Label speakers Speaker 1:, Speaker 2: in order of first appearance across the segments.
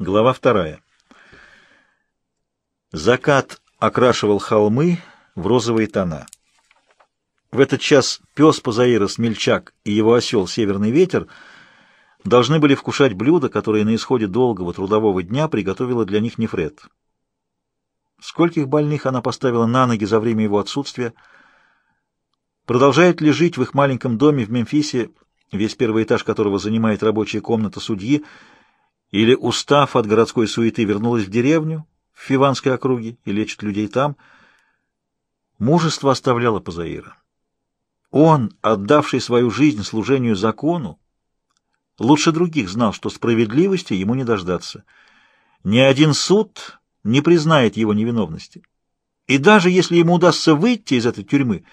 Speaker 1: Глава вторая. Закат окрашивал холмы в розовые тона. В этот час пес Пазаира Смельчак и его осел Северный ветер должны были вкушать блюда, которые на исходе долгого трудового дня приготовила для них Нефред. Скольких больных она поставила на ноги за время его отсутствия? Продолжает ли жить в их маленьком доме в Мемфисе, весь первый этаж которого занимает рабочая комната судьи, или, устав от городской суеты, вернулась в деревню, в Фиванской округе, и лечит людей там. Мужество оставляло Пазаира. Он, отдавший свою жизнь служению закону, лучше других знал, что справедливости ему не дождаться. Ни один суд не признает его невиновности. И даже если ему удастся выйти из этой тюрьмы,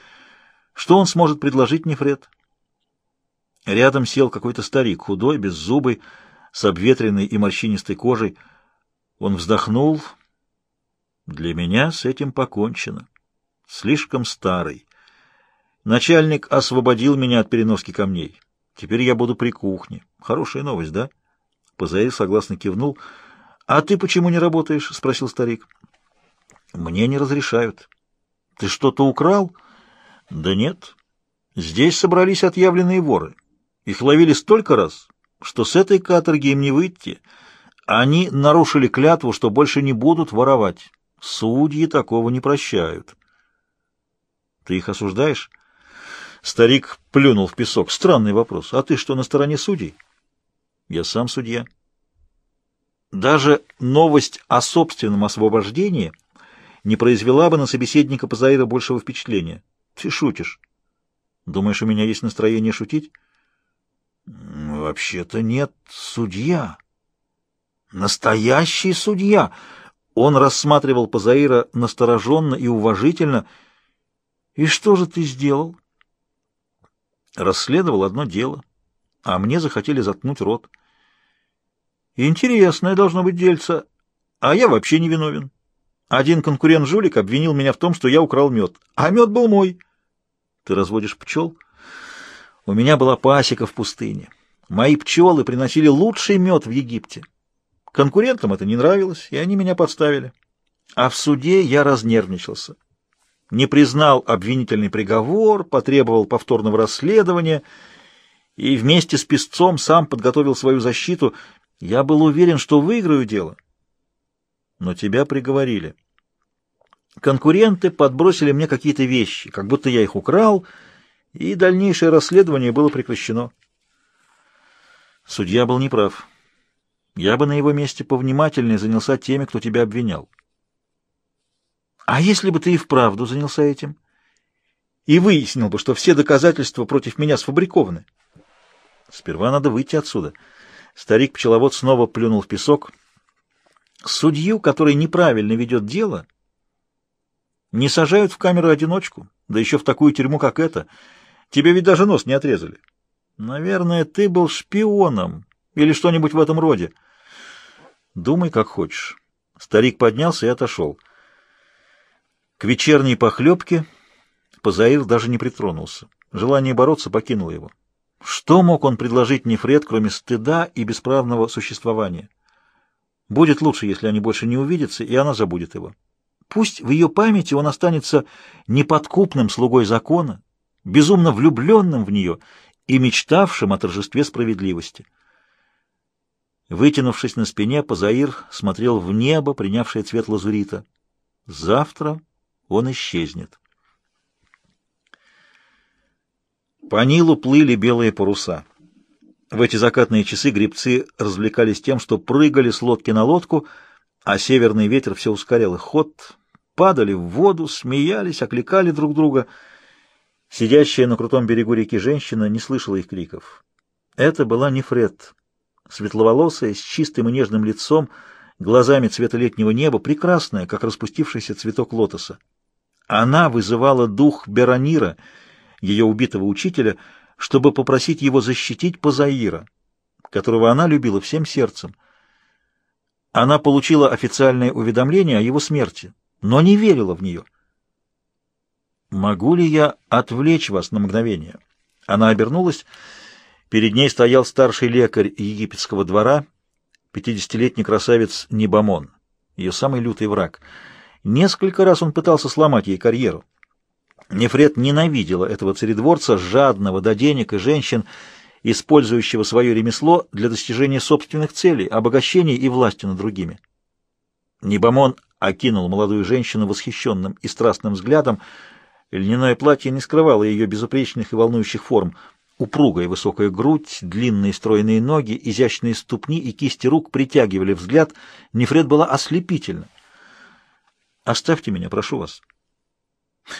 Speaker 1: что он сможет предложить Нефред? Рядом сел какой-то старик, худой, беззубый, с обветренной и морщинистой кожей. Он вздохнул. Для меня с этим покончено. Слишком старый. Начальник освободил меня от переноски камней. Теперь я буду при кухне. Хорошая новость, да? Позаир согласно кивнул. — А ты почему не работаешь? — спросил старик. — Мне не разрешают. — Ты что-то украл? — Да нет. Здесь собрались отъявленные воры. Их ловили столько раз, что с этой каторги им не выйти. Они нарушили клятву, что больше не будут воровать. Судьи такого не прощают. Ты их осуждаешь? Старик плюнул в песок. Странный вопрос. А ты что, на стороне судей? Я сам судья. Даже новость о собственном освобождении не произвела бы на собеседника Пазаира большего впечатления. Ты шутишь. Думаешь, у меня есть настроение шутить? Вообще-то нет, судья. Настоящий судья. Он рассматривал Пазаира настороженно и уважительно. И что же ты сделал? Расследовал одно дело, а мне захотели заткнуть рот. Интересное должно быть дельце, а я вообще не виновен. Один конкурент-жулик обвинил меня в том, что я украл мед, а мед был мой. Ты разводишь пчел? У меня была пасека в пустыне. Мои пчелы приносили лучший мед в Египте. Конкурентам это не нравилось, и они меня подставили. А в суде я разнервничался. Не признал обвинительный приговор, потребовал повторного расследования и вместе с писцом сам подготовил свою защиту. Я был уверен, что выиграю дело. Но тебя приговорили. Конкуренты подбросили мне какие-то вещи, как будто я их украл, и дальнейшее расследование было прекращено. Судья был неправ. Я бы на его месте повнимательнее занялся теми, кто тебя обвинял. А если бы ты и вправду занялся этим? И выяснил бы, что все доказательства против меня сфабрикованы? Сперва надо выйти отсюда. Старик-пчеловод снова плюнул в песок. Судью, который неправильно ведет дело, не сажают в камеру-одиночку, да еще в такую тюрьму, как эта. Тебе ведь даже нос не отрезали. Наверное, ты был шпионом или что-нибудь в этом роде. Думай, как хочешь. Старик поднялся и отошел. К вечерней похлебке Позаир даже не притронулся. Желание бороться покинуло его. Что мог он предложить Нефред, кроме стыда и бесправного существования? Будет лучше, если они больше не увидятся, и она забудет его. Пусть в ее памяти он останется неподкупным слугой закона, безумно влюбленным в нее и мечтавшим о торжестве справедливости. Вытянувшись на спине, Пазаир смотрел в небо, принявшее цвет лазурита. Завтра он исчезнет. По Нилу плыли белые паруса. В эти закатные часы гребцы развлекались тем, что прыгали с лодки на лодку, а северный ветер все ускорял их ход, падали в воду, смеялись, окликали друг друга — Сидящая на крутом берегу реки женщина не слышала их криков. Это была не Фред, светловолосая, с чистым и нежным лицом, глазами цвета летнего неба, прекрасная, как распустившийся цветок лотоса. Она вызывала дух Беронира, ее убитого учителя, чтобы попросить его защитить Пазаира, которого она любила всем сердцем. Она получила официальное уведомление о его смерти, но не верила в нее. «Могу ли я отвлечь вас на мгновение?» Она обернулась. Перед ней стоял старший лекарь египетского двора, пятидесятилетний красавец Небамон, ее самый лютый враг. Несколько раз он пытался сломать ей карьеру. Нефред ненавидела этого царедворца, жадного до денег и женщин, использующего свое ремесло для достижения собственных целей, обогащения и власти над другими. Небомон окинул молодую женщину восхищенным и страстным взглядом. Льняное платье не скрывало ее безупречных и волнующих форм. Упругая высокая грудь, длинные стройные ноги, изящные ступни и кисти рук притягивали взгляд. Нефред была ослепительна. «Оставьте меня, прошу вас».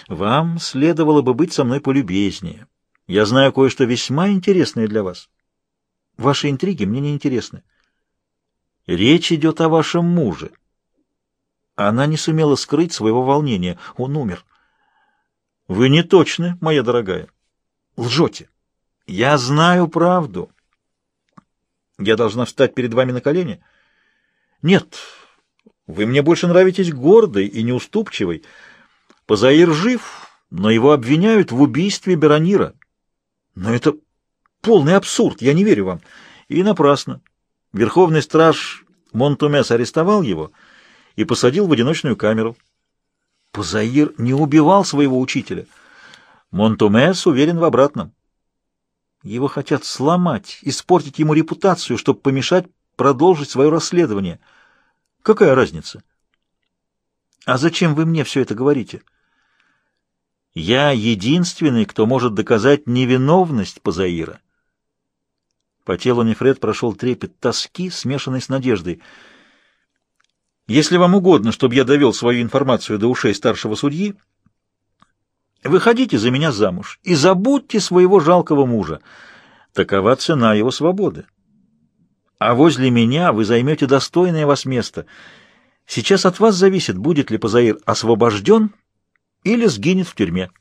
Speaker 1: «Вам следовало бы быть со мной полюбезнее». Я знаю кое-что весьма интересное для вас. Ваши интриги мне не интересны. Речь идет о вашем муже. Она не сумела скрыть своего волнения. Он умер. Вы не точны, моя дорогая. Лжете. Я знаю правду. Я должна встать перед вами на колени? Нет. Вы мне больше нравитесь гордой и неуступчивой. Позаир жив, но его обвиняют в убийстве Беронира. Но это полный абсурд, я не верю вам. И напрасно. Верховный страж Монтумес арестовал его и посадил в одиночную камеру. Позаир не убивал своего учителя. Монтумес уверен в обратном. Его хотят сломать, испортить ему репутацию, чтобы помешать продолжить свое расследование. Какая разница? А зачем вы мне все это говорите? Я единственный, кто может доказать невиновность Пазаира. По телу Нефред прошел трепет тоски, смешанный с надеждой. Если вам угодно, чтобы я довел свою информацию до ушей старшего судьи, выходите за меня замуж и забудьте своего жалкого мужа. Такова цена его свободы. А возле меня вы займете достойное вас место. Сейчас от вас зависит, будет ли Пазаир освобожден или сгинет в тюрьме.